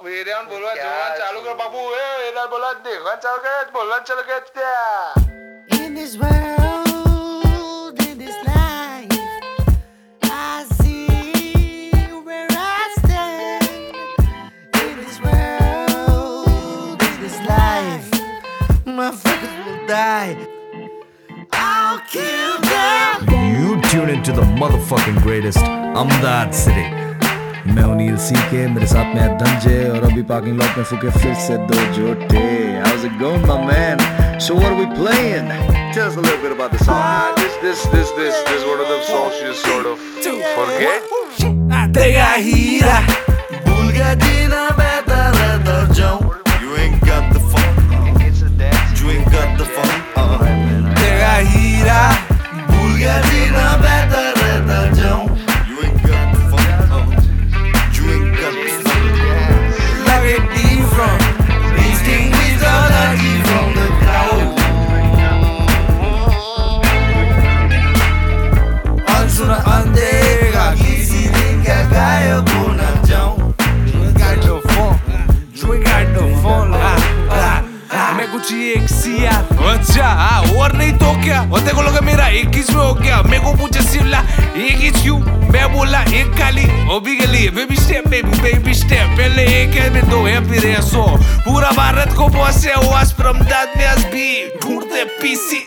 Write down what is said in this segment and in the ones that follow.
વેરિયાન બોલવા ક્યાં જોવાનું ચાલુ કર છું? બાબુ એ એના બોલવા દેખવાનું ચાલુ કર બોલવાનું ચાલુ કર ત્યાં In this world, in this life, I see where I stand. In this world, in this life, motherfuckers will die. I'll kill them. You tune into the motherfucking greatest Ahmedabad city. मैं हूं नील सी के मेरे साथ में है धनजय और अभी parking lot में फूके फिर से दो Jote How's it going my man? So what are we playing? Tell us a little bit about the song. this this this this this one of them songs you sort of forget Pega हाँ, मैं कुछ ये एक सिया अच्छा हाँ और नहीं तो क्या और देखो लोग मेरा एक ही में हो गया मेरे को पूछे सिवला एक ही क्यों मैं बोला एक काली वो भी के लिए baby step baby baby step पहले एक है में दो है फिर है सौ पूरा भारत को बॉस है वास प्रमदाद में आज भी ढूंढते पीसी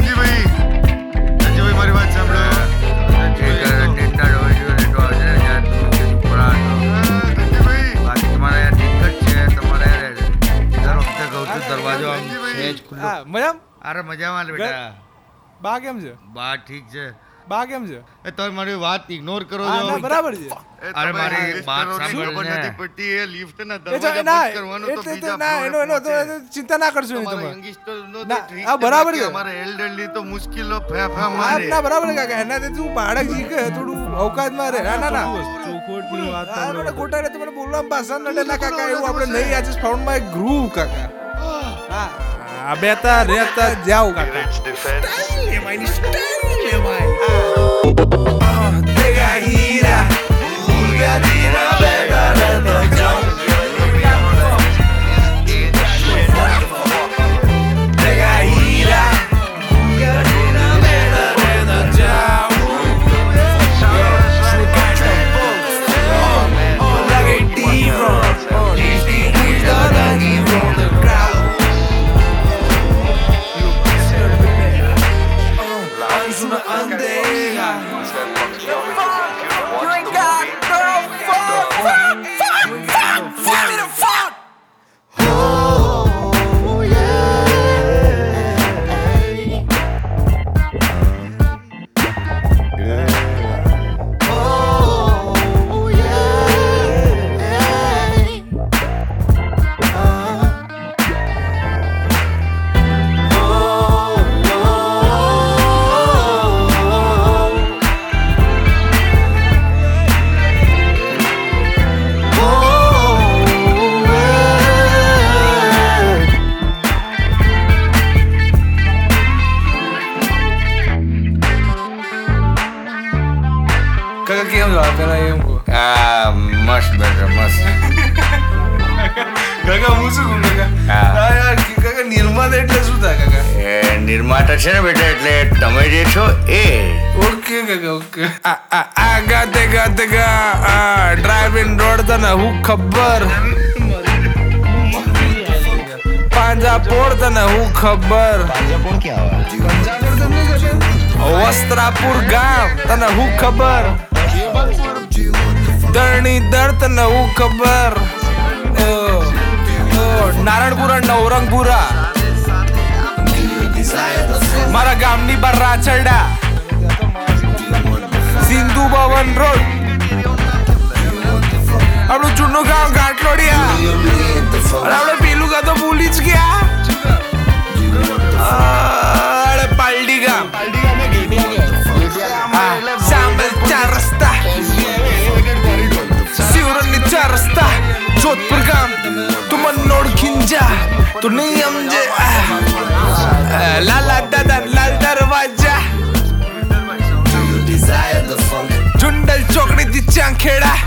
આમ ધનજી ભાઈ. સહેજ ખુલ્લો. હા મજામ? અરે મજામાં બેટા. બા કેમ છે? બા ઠીક છે. બા કેમ છે? એ તમે મારી વાત ઇગ્નોર કરો છો. ના બરાબર છે. અરે મારી વાત કરો છો, સાંભળ ખબર ને. નથી પડતી. એ lift ના દરવાજા બંધ કરવાનો તો બીજા ના એનો એનો તો ચિંતા ના કરશો તમે. youngster તો ના, આ બરાબર છે. અમારે elderly તો મુશ્કેલો ફેફા મારે. ના બરાબર છે કાકા એનાથી તું બાળક જી કે થોડું અવકાશમાં રહે. ના ના ના. ચોખવટની વાત આ મને બોલવામાં ભાષા નડે ના કાકા એવું આપણે નહીં આજે ફાઉન્ડમાં એક ગ્રુવ કાકા. હા. A beta reta de alga. Stanley, mano, Stanley, mano. Ah, Ortega gira, Bulgaria. કાકા કાકા હું શું કહું કાકા? હા. યાર કાકા નિર્માતા એટલે શું થાય કાકા? એ નિર્માતા છે ને બેટા એટલે તમે જે છો એ. ઓકે કાકા ઓકે. આ ગાતે ગાતે ગા આ ડ્રાઇવિંગ રોડ તને હું ખબર? પાંજાપોળ તને હું ખબર? વસ્ત્રાપુર ગામ તને હું ખબર? દરણી દર તને હું ખબર? ઓ, નારણપુરા નવરંગપુરા મારા ગામની બાર રાચરડા સિંધુ ભવન રોડ તું નહીં સમજે લાલા દાદા લાલ દરવાજા જુંડલ ચોકડી થી ચાંખેડા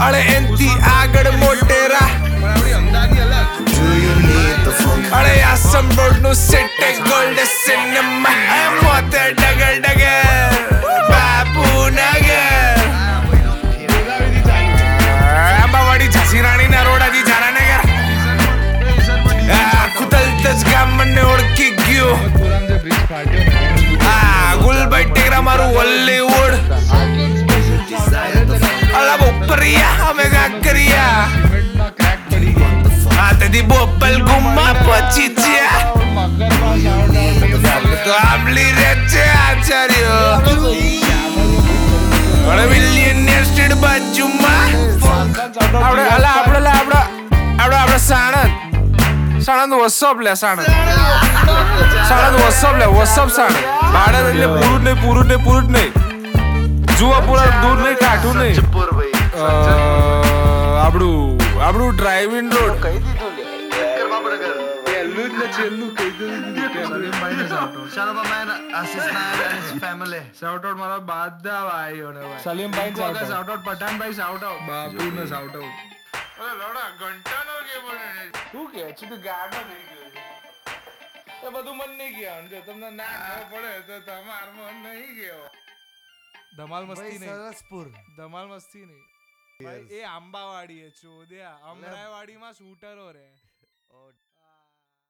અરે એનથી આગળ મોટેરા અરે આસમ રોડનું સેટ ગોલ્ડ તેથી બોપલ ગુમ્મા પછી આચાર્ય અરે વિલિયનિયર સ્ટ્રીટ બાજુમાં આપણે અલા આપણે અલા આપણે સાણંદ સાણંદ વોટ્સઅપ લે સાણંદ સાણંદ વોટ્સઅપ લે વોટ્સઅપ સાણંદ ભાડે એટલે પૂરું નહીં પૂરું નહીં પૂરું નહીં જુઓ પૂરા દૂર નહીં કાઠું નહીં આપણું આપણું ડ્રાઇવિંગ રોડ શાઉટ આઉટ મારા બધા ભાઈઓને ભાઈ. સલીમભાઈ શાઉટ આઉટ પઠાણભાઈ શાઉટ આઉટ બાપુને શાઉટ આઉટ અરે લડા ઘંટાનો કે પણ શું કે છે તું ગાડો થઈ ગયો. એ બધું મન નહીં ગયા જો તમને ના પડે તો તમાર મન નહીં ગયો ધમાલ મસ્તી નહીં. સરસપુર ધમાલ મસ્તી નહીં. ભાઈ એ આંબાવાડી એ ચોદ્યા અમરાઈવાડીમાં શૂટરો રે.